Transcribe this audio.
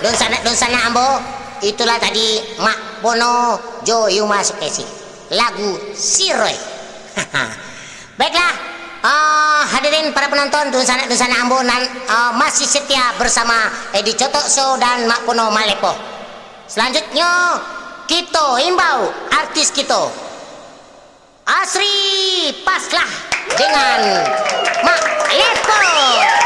don sana don sana ambo. Itulah tadi Mak Bono Jo Yuma lagu Siroy baiklah uh, hadirin para penonton don sana don sana ambo nan uh, masih setia bersama Edi Cotok Show dan Mak Bono Malepo. Selanjutnya kita imbau artis kita Asri paslah dengan Mak Lepo.